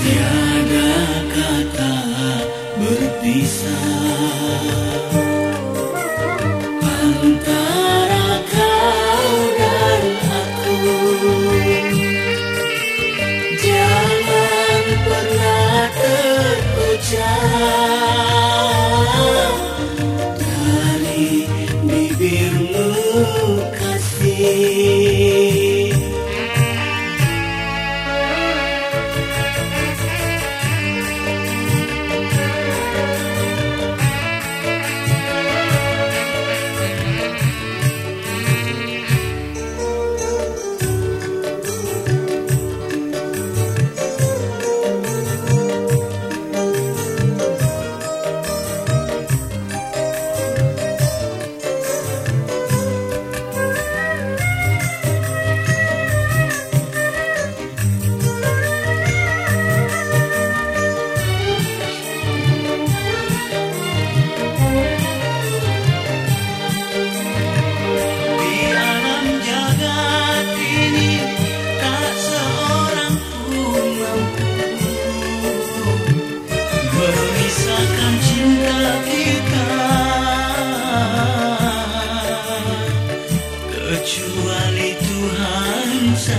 Tiada kata berpisah Antara kau dan aku. Jangan pernah terucap Dari bibirmu kasih.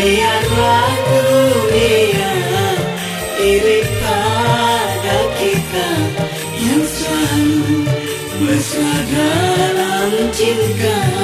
Biarlah dunia pada kita Yang selalu mesra dalam cinta